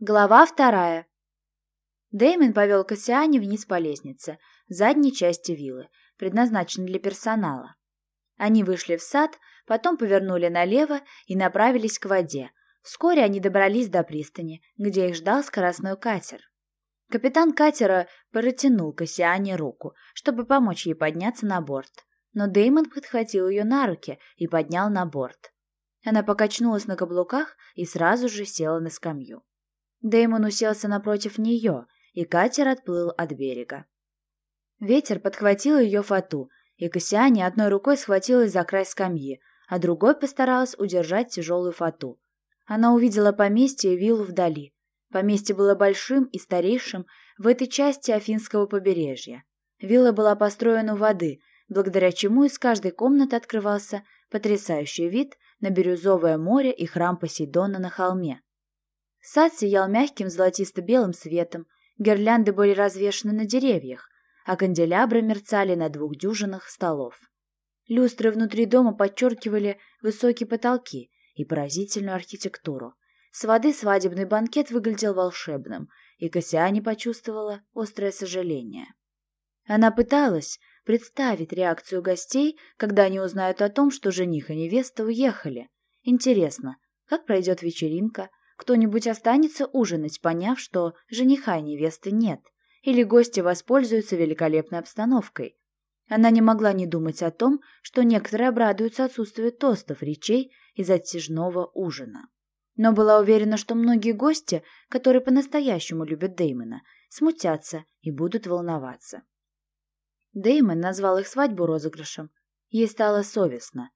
Глава вторая. Дэймон повел Кассиане вниз по лестнице, задней части виллы, предназначенной для персонала. Они вышли в сад, потом повернули налево и направились к воде. Вскоре они добрались до пристани, где их ждал скоростной катер. Капитан катера протянул Кассиане руку, чтобы помочь ей подняться на борт. Но Дэймон подхватил ее на руки и поднял на борт. Она покачнулась на каблуках и сразу же села на скамью. Дэймон уселся напротив нее, и катер отплыл от берега. Ветер подхватил ее фату, и Кассиане одной рукой схватилась за край скамьи, а другой постаралась удержать тяжелую фату. Она увидела поместье и виллу вдали. Поместье было большим и старейшим в этой части Афинского побережья. Вилла была построена у воды, благодаря чему из каждой комнаты открывался потрясающий вид на бирюзовое море и храм Посейдона на холме. Сад сиял мягким золотисто-белым светом, гирлянды были развешаны на деревьях, а канделябры мерцали на двух дюжинах столов. Люстры внутри дома подчеркивали высокие потолки и поразительную архитектуру. С воды свадебный банкет выглядел волшебным, и Кассиане почувствовала острое сожаление. Она пыталась представить реакцию гостей, когда они узнают о том, что жених и невеста уехали. Интересно, как пройдет вечеринка, кто-нибудь останется ужинать, поняв, что жениха и невесты нет, или гости воспользуются великолепной обстановкой. Она не могла не думать о том, что некоторые обрадуются отсутствию тостов, речей и затяжного ужина. Но была уверена, что многие гости, которые по-настоящему любят Дэймона, смутятся и будут волноваться. Дэймон назвал их свадьбу розыгрышем. Ей стало совестно.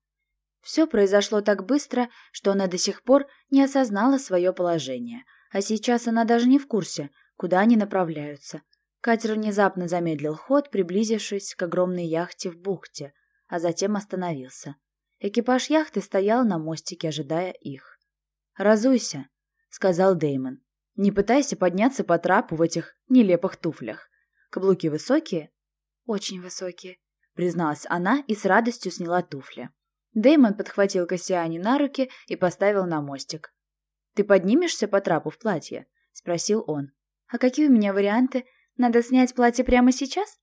Все произошло так быстро, что она до сих пор не осознала свое положение, а сейчас она даже не в курсе, куда они направляются. Катер внезапно замедлил ход, приблизившись к огромной яхте в бухте, а затем остановился. Экипаж яхты стоял на мостике, ожидая их. «Разуйся», — сказал Деймон. «Не пытайся подняться по трапу в этих нелепых туфлях. Каблуки высокие?» «Очень высокие», — призналась она и с радостью сняла туфли. Дэймон подхватил Кассиане на руки и поставил на мостик. «Ты поднимешься по трапу в платье?» — спросил он. «А какие у меня варианты? Надо снять платье прямо сейчас?»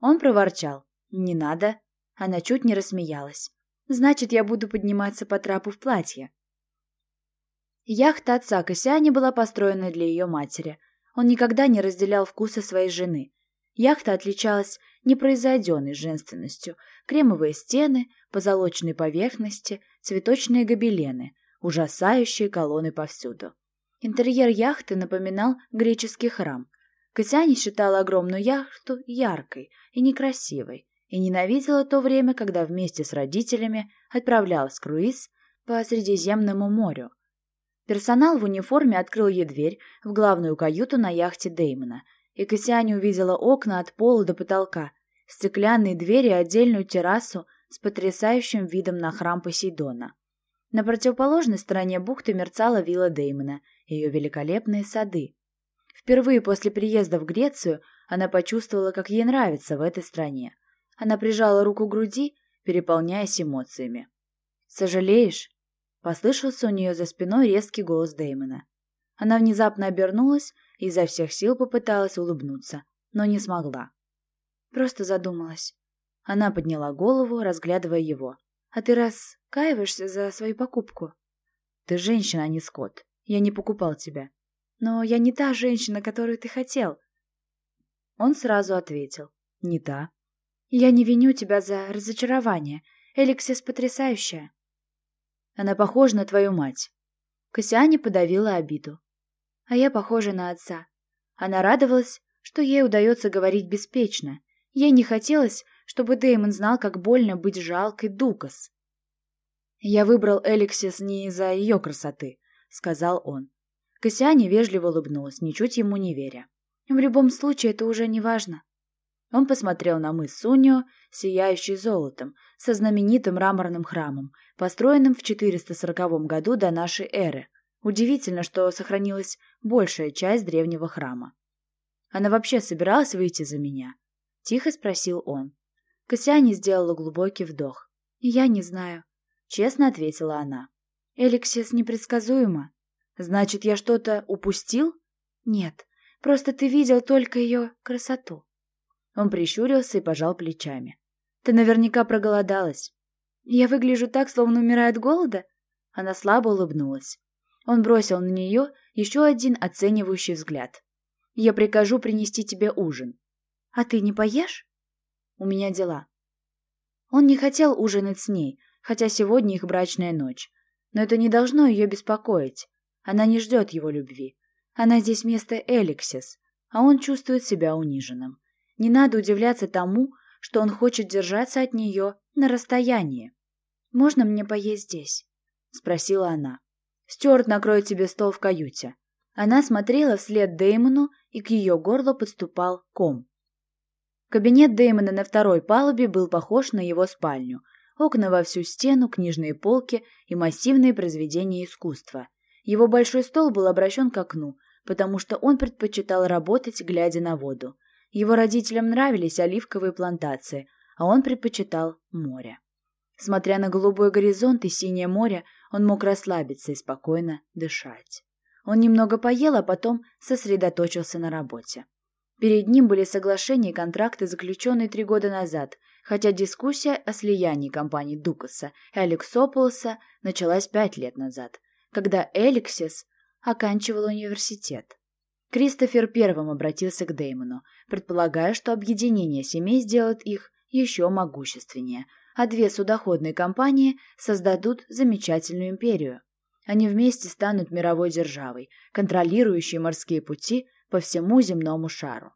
Он проворчал. «Не надо». Она чуть не рассмеялась. «Значит, я буду подниматься по трапу в платье». Яхта отца Кассиани была построена для ее матери. Он никогда не разделял вкусы своей жены. Яхта отличалась непроизведенной женственностью. Кремовые стены, позолоченные поверхности, цветочные гобелены, ужасающие колонны повсюду. Интерьер яхты напоминал греческий храм. Катяне считала огромную яхту яркой и некрасивой и ненавидела то время, когда вместе с родителями отправлялась круиз по Средиземному морю. Персонал в униформе открыл ей дверь в главную каюту на яхте Деймона – и Кассиане увидела окна от пола до потолка, стеклянные двери и отдельную террасу с потрясающим видом на храм Посейдона. На противоположной стороне бухты мерцала вилла Деймона ее великолепные сады. Впервые после приезда в Грецию она почувствовала, как ей нравится в этой стране. Она прижала руку к груди, переполняясь эмоциями. «Сожалеешь?» — послышался у нее за спиной резкий голос Дэймона. Она внезапно обернулась и изо всех сил попыталась улыбнуться, но не смогла. Просто задумалась. Она подняла голову, разглядывая его. «А ты раскаиваешься за свою покупку?» «Ты женщина, а не скот. Я не покупал тебя». «Но я не та женщина, которую ты хотел». Он сразу ответил. «Не та». «Я не виню тебя за разочарование. Эликсис потрясающая». «Она похожа на твою мать». Кассиане подавила обиду а я похожа на отца. Она радовалась, что ей удается говорить беспечно. Ей не хотелось, чтобы Дэймон знал, как больно быть жалкой Дукас. «Я выбрал Эликсис не из-за ее красоты», — сказал он. Кассиане вежливо улыбнулась, ничуть ему не веря. «В любом случае, это уже не важно». Он посмотрел на мыс Сунио, сияющий золотом, со знаменитым мраморным храмом, построенным в 440 году до нашей эры, Удивительно, что сохранилась большая часть древнего храма. «Она вообще собиралась выйти за меня?» — тихо спросил он. Кассиане сделала глубокий вдох. «Я не знаю», — честно ответила она. «Эликсис непредсказуема. Значит, я что-то упустил? Нет, просто ты видел только ее красоту. Он прищурился и пожал плечами. Ты наверняка проголодалась. Я выгляжу так, словно умираю от голода? Она слабо улыбнулась. Он бросил на нее еще один оценивающий взгляд. Я прикажу принести тебе ужин. А ты не поешь? У меня дела. Он не хотел ужинать с ней, хотя сегодня их брачная ночь. Но это не должно ее беспокоить. Она не ждет его любви. Она здесь вместо Эликсис, а он чувствует себя униженным. Не надо удивляться тому, что он хочет держаться от нее на расстоянии. «Можно мне поесть здесь?» — спросила она. «Стюарт накроет тебе стол в каюте». Она смотрела вслед Дэймону, и к ее горлу подступал ком. Кабинет Дэймона на второй палубе был похож на его спальню. Окна во всю стену, книжные полки и массивные произведения искусства. Его большой стол был обращен к окну, потому что он предпочитал работать, глядя на воду. Его родителям нравились оливковые плантации, а он предпочитал море. Смотря на голубой горизонт и синее море, он мог расслабиться и спокойно дышать. Он немного поел, а потом сосредоточился на работе. Перед ним были соглашения и контракты, заключенные три года назад, хотя дискуссия о слиянии компаний Дукаса и Алексополоса началась пять лет назад, когда Эликсис оканчивал университет. Кристофер первым обратился к Деймону, предполагая, что объединение семей сделает их еще могущественнее, а две судоходные компании создадут замечательную империю. Они вместе станут мировой державой, контролирующей морские пути по всему земному шару.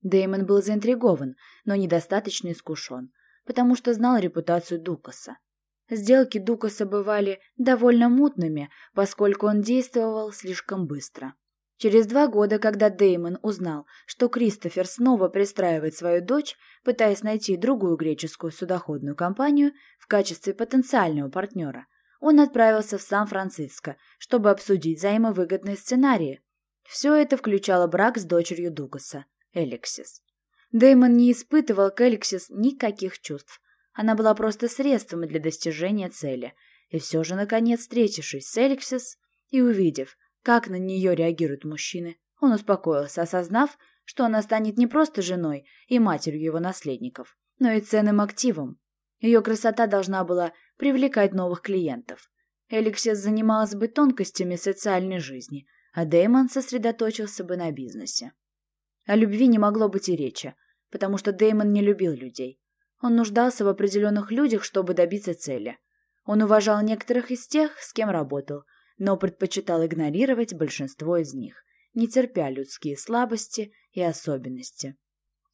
Деймон был заинтригован, но недостаточно искушен, потому что знал репутацию Дукаса. Сделки Дукаса бывали довольно мутными, поскольку он действовал слишком быстро. Через два года, когда Деймон узнал, что Кристофер снова пристраивает свою дочь, пытаясь найти другую греческую судоходную компанию в качестве потенциального партнера, он отправился в Сан-Франциско, чтобы обсудить взаимовыгодные сценарии. Все это включало брак с дочерью Дугаса, Эликсис. Деймон не испытывал к Эликсис никаких чувств. Она была просто средством для достижения цели. И все же, наконец, встретившись с Эликсис и увидев, как на нее реагируют мужчины, он успокоился, осознав, что она станет не просто женой и матерью его наследников, но и ценным активом. Ее красота должна была привлекать новых клиентов. Эликсис занималась бы тонкостями социальной жизни, а Дэймон сосредоточился бы на бизнесе. О любви не могло быть и речи, потому что Дэймон не любил людей. Он нуждался в определенных людях, чтобы добиться цели. Он уважал некоторых из тех, с кем работал – но предпочитал игнорировать большинство из них, не терпя людские слабости и особенности.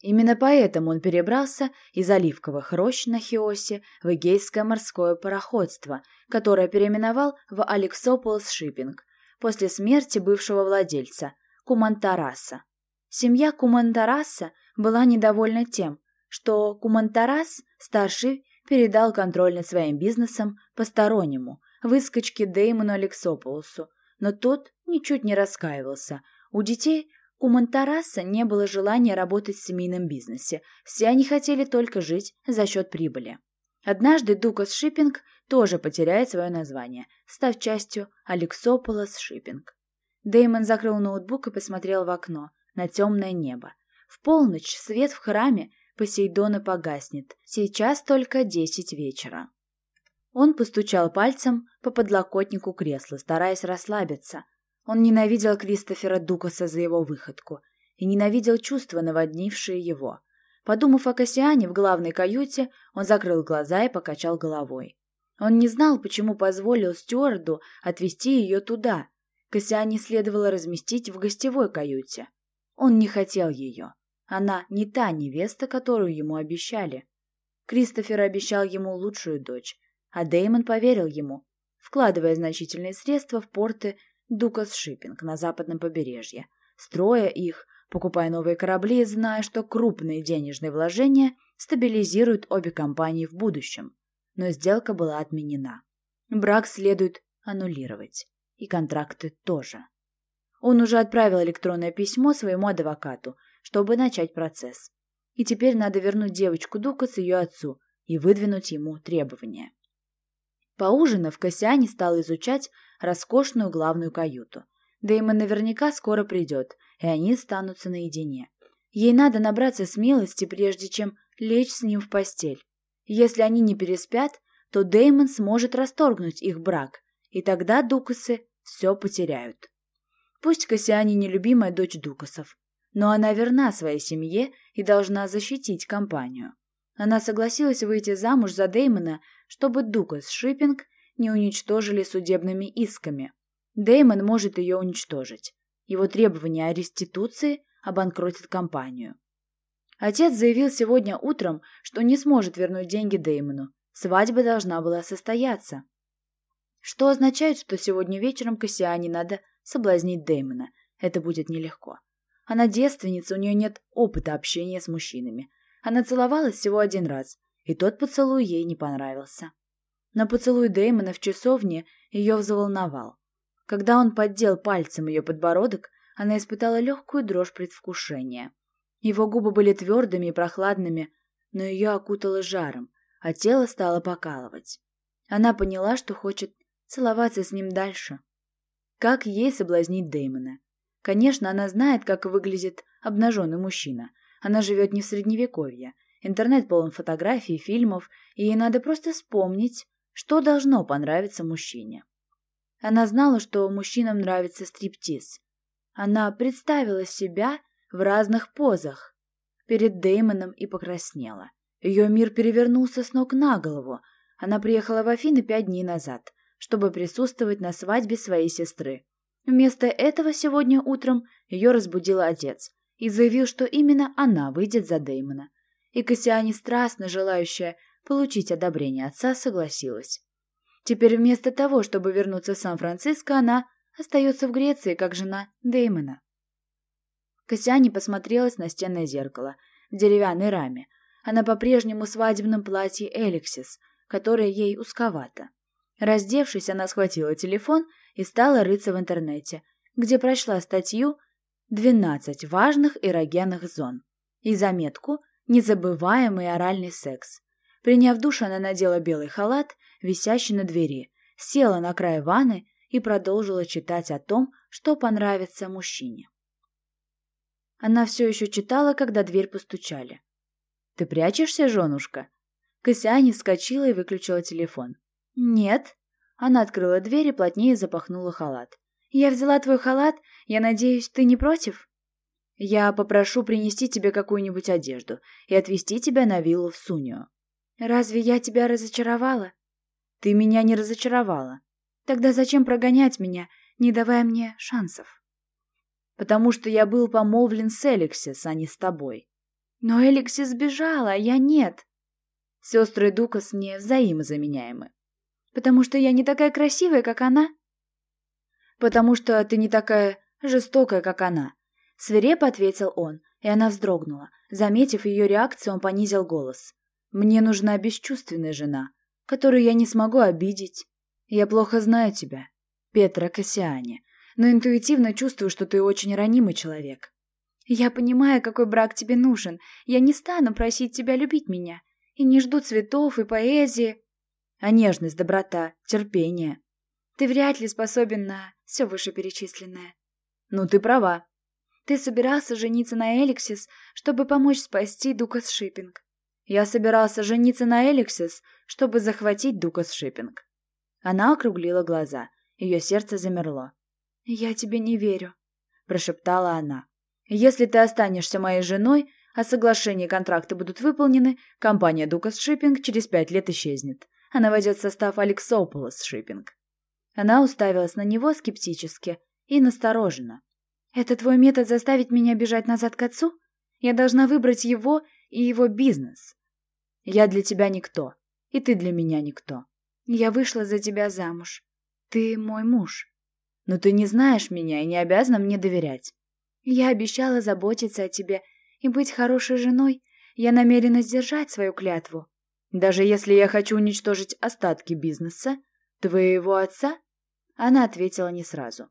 Именно поэтому он перебрался из оливковых рощ на Хиосе в Эгейское морское пароходство, которое переименовал в Алексополос Шиппинг после смерти бывшего владельца Кумантараса. Семья Кумантараса была недовольна тем, что Кумантарас, старший, передал контроль над своим бизнесом постороннему, выскочке Деймону Алексополосу, но тот ничуть не раскаивался. У детей у Монтараса не было желания работать в семейном бизнесе, все они хотели только жить за счет прибыли. Однажды Дукас Шиппинг тоже потеряет свое название, став частью Алексополос Шиппинг. Деймон закрыл ноутбук и посмотрел в окно, на темное небо. В полночь свет в храме Посейдона погаснет, сейчас только десять вечера. Он постучал пальцем по подлокотнику кресла, стараясь расслабиться. Он ненавидел Кристофера Дукаса за его выходку и ненавидел чувства, наводнившие его. Подумав о Кассиане в главной каюте, он закрыл глаза и покачал головой. Он не знал, почему позволил стюарду отвезти ее туда. Кассиане следовало разместить в гостевой каюте. Он не хотел ее. Она не та невеста, которую ему обещали. Кристофер обещал ему лучшую дочь, а Деймон поверил ему, вкладывая значительные средства в порты Дукас Шиппинг на западном побережье, строя их, покупая новые корабли, зная, что крупные денежные вложения стабилизируют обе компании в будущем. Но сделка была отменена. Брак следует аннулировать. И контракты тоже. Он уже отправил электронное письмо своему адвокату, чтобы начать процесс. И теперь надо вернуть девочку Дукас ее отцу и выдвинуть ему требования. Поужинав, Кассиане стал изучать роскошную главную каюту. Дэймон наверняка скоро придет, и они останутся наедине. Ей надо набраться смелости, прежде чем лечь с ним в постель. Если они не переспят, то Дэймон сможет расторгнуть их брак, и тогда Дукасы все потеряют. Пусть Кассиане нелюбимая дочь Дукасов, но она верна своей семье и должна защитить компанию. Она согласилась выйти замуж за Дэймона, чтобы Дукас Шиппинг не уничтожили судебными исками. Дэймон может ее уничтожить. Его требования о реституции обанкротят компанию. Отец заявил сегодня утром, что не сможет вернуть деньги Дэймону. Свадьба должна была состояться. Что означает, что сегодня вечером Кассиане надо соблазнить Дэймона. Это будет нелегко. Она девственница, у нее нет опыта общения с мужчинами. Она целовалась всего один раз, и тот поцелуй ей не понравился. Но поцелуй Дэймона в часовне ее взволновал. Когда он поддел пальцем ее подбородок, она испытала легкую дрожь предвкушения. Его губы были твердыми и прохладными, но ее окутало жаром, а тело стало покалывать. Она поняла, что хочет целоваться с ним дальше. Как ей соблазнить Дэймона? Конечно, она знает, как выглядит обнаженный мужчина. Она живет не в средневековье. Интернет полон фотографий, фильмов, и ей надо просто вспомнить, что должно понравиться мужчине. Она знала, что мужчинам нравится стриптиз. Она представила себя в разных позах перед Дэймоном и покраснела. Ее мир перевернулся с ног на голову. Она приехала в Афины пять дней назад, чтобы присутствовать на свадьбе своей сестры. Вместо этого сегодня утром ее разбудил отец и заявил, что именно она выйдет за Дэймона. И Кассиане, страстно желающая получить одобрение отца, согласилась. Теперь вместо того, чтобы вернуться в Сан-Франциско, она остается в Греции, как жена Дэймона. Кассиане посмотрелась на стенное зеркало в деревянной раме. Она по-прежнему в свадебном платье Эликсис, которое ей узковато. Раздевшись, она схватила телефон и стала рыться в интернете, где прочла статью «12 важных эрогенных зон» и заметку «Незабываемый оральный секс». Приняв душ, она надела белый халат висящий на двери, села на край ванны и продолжила читать о том, что понравится мужчине. Она все еще читала, когда дверь постучали. «Ты прячешься, женушка?» Косяне вскочила и выключила телефон. «Нет». Она открыла дверь и плотнее запахнула халат. «Я взяла твой халат. Я надеюсь, ты не против?» «Я попрошу принести тебе какую-нибудь одежду и отвезти тебя на виллу в Сунио». «Разве я тебя разочаровала?» Ты меня не разочаровала. Тогда зачем прогонять меня, не давая мне шансов? Потому что я был помолвлен с Эликсис, а не с тобой. Но Эликсис сбежала, а я нет. Сестры Дукас не взаимозаменяемы. Потому что я не такая красивая, как она. Потому что ты не такая жестокая, как она. Свирепо ответил он, и она вздрогнула. Заметив ее реакцию, он понизил голос. «Мне нужна бесчувственная жена, которую я не смогу обидеть. Я плохо знаю тебя, Петра Кассиане, но интуитивно чувствую, что ты очень ранимый человек. Я понимаю, какой брак тебе нужен. Я не стану просить тебя любить меня. И не жду цветов и поэзии. А нежность, доброта, терпение. Ты вряд ли способен на все вышеперечисленное. Ну, ты права. Ты собирался жениться на Эликсис, чтобы помочь спасти Дукас Шиппинг. Я собирался жениться на Эликсис, чтобы захватить Дукас Шиппинг. Она округлила глаза. Ее сердце замерло. «Я тебе не верю», — прошептала она. «Если ты останешься моей женой, а соглашения и контракты будут выполнены, компания Дукас Шиппинг через пять лет исчезнет. Она войдет в состав Алексополос Шиппинг». Она уставилась на него скептически и настороженно. «Это твой метод заставить меня бежать назад к отцу? Я должна выбрать его и его бизнес. Я для тебя никто, и ты для меня никто. Я вышла за тебя замуж. Ты мой муж. Но ты не знаешь меня и не обязана мне доверять. Я обещала заботиться о тебе и быть хорошей женой. Я намерена сдержать свою клятву. Даже если я хочу уничтожить остатки бизнеса, твоего отца? Она ответила не сразу.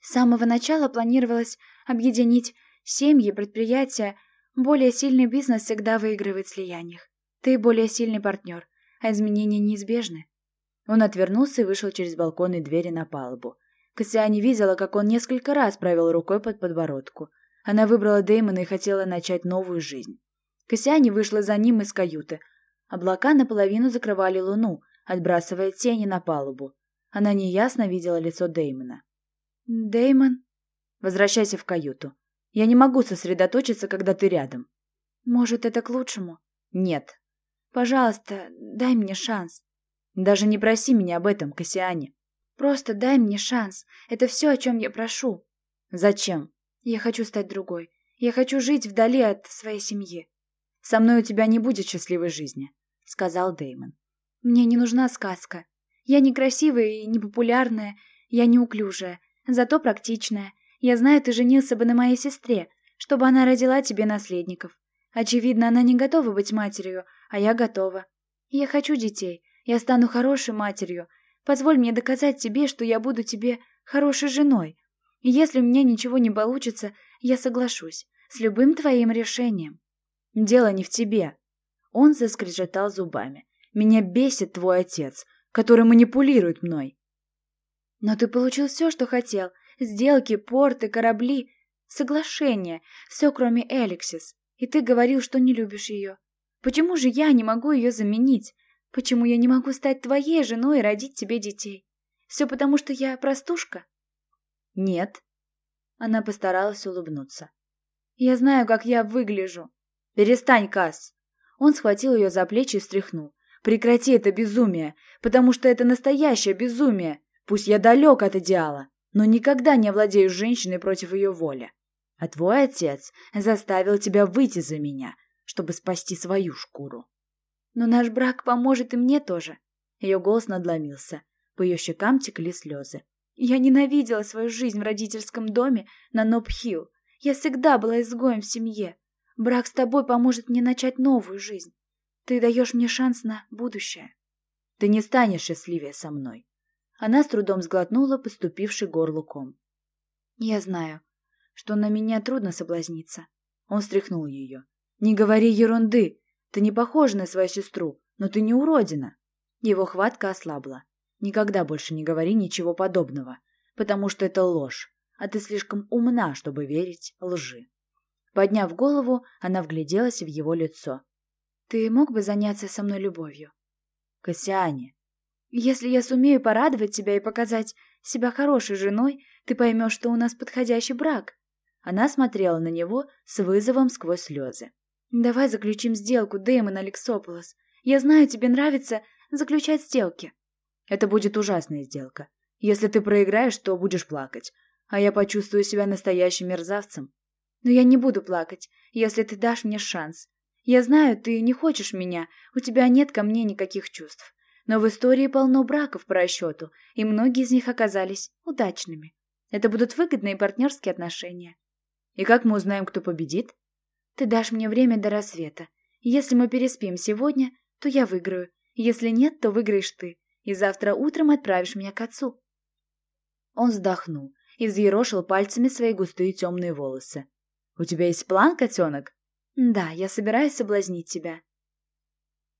С самого начала планировалось объединить семьи, предприятия, более сильный бизнес всегда выигрывает в слияниях. Ты более сильный партнер, а изменения неизбежны. Он отвернулся и вышел через балкон и двери на палубу. Кассиане видела, как он несколько раз провел рукой под подбородку. Она выбрала Дэймона и хотела начать новую жизнь. Кассиане вышла за ним из каюты. Облака наполовину закрывали луну, отбрасывая тени на палубу. Она неясно видела лицо Дэймона. «Дэймон?» «Возвращайся в каюту. Я не могу сосредоточиться, когда ты рядом». «Может, это к лучшему?» «Нет». «Пожалуйста, дай мне шанс». «Даже не проси меня об этом, Кассиане». «Просто дай мне шанс. Это все, о чем я прошу». «Зачем?» «Я хочу стать другой. Я хочу жить вдали от своей семьи». «Со мной у тебя не будет счастливой жизни», — сказал Дэймон. «Мне не нужна сказка. Я некрасивая и непопулярная, я неуклюжая, зато практичная. Я знаю, ты женился бы на моей сестре, чтобы она родила тебе наследников. Очевидно, она не готова быть матерью, а я готова. Я хочу детей. Я стану хорошей матерью. Позволь мне доказать тебе, что я буду тебе хорошей женой. И если у меня ничего не получится, я соглашусь с любым твоим решением. Дело не в тебе. Он заскрежетал зубами. Меня бесит твой отец, который манипулирует мной. Но ты получил все, что хотел. Сделки, порты, корабли, соглашения. Все, кроме Эликсис. И ты говорил, что не любишь ее. Почему же я не могу ее заменить? Почему я не могу стать твоей женой и родить тебе детей? Все потому, что я простушка? Нет. Она постаралась улыбнуться. Я знаю, как я выгляжу. Перестань, Касс. Он схватил ее за плечи и встряхнул. Прекрати это безумие, потому что это настоящее безумие. Пусть я далек от идеала, но никогда не овладею женщиной против ее воли. А твой отец заставил тебя выйти за меня, чтобы спасти свою шкуру. Но наш брак поможет и мне тоже. Ее голос надломился. По ее щекам текли слезы. Я ненавидела свою жизнь в родительском доме на Ноб-Хилл. Я всегда была изгоем в семье. Брак с тобой поможет мне начать новую жизнь. Ты даешь мне шанс на будущее. Ты не станешь счастливее со мной. Она с трудом сглотнула поступивший горлуком. Я знаю, что на меня трудно соблазниться. Он встряхнул ее. Не говори ерунды. Ты не похожа на свою сестру, но ты не уродина. Его хватка ослабла. Никогда больше не говори ничего подобного, потому что это ложь, а ты слишком умна, чтобы верить лжи. Подняв голову, она вгляделась в его лицо. Ты мог бы заняться со мной любовью? Кассиане. Если я сумею порадовать тебя и показать себя хорошей женой, ты поймешь, что у нас подходящий брак. Она смотрела на него с вызовом сквозь слезы. Давай заключим сделку, Дэймон Алексополос. Я знаю, тебе нравится заключать сделки. Это будет ужасная сделка. Если ты проиграешь, то будешь плакать, а я почувствую себя настоящим мерзавцем. Но я не буду плакать, если ты дашь мне шанс. Я знаю, ты не хочешь меня, у тебя нет ко мне никаких чувств. Но в истории полно браков по расчету, и многие из них оказались удачными. Это будут выгодные партнерские отношения. И как мы узнаем, кто победит? Ты дашь мне время до рассвета. Если мы переспим сегодня, то я выиграю. Если нет, то выиграешь ты. И завтра утром отправишь меня к отцу. Он вздохнул и взъерошил пальцами свои густые темные волосы. «У тебя есть план, котенок?» «Да, я собираюсь соблазнить тебя.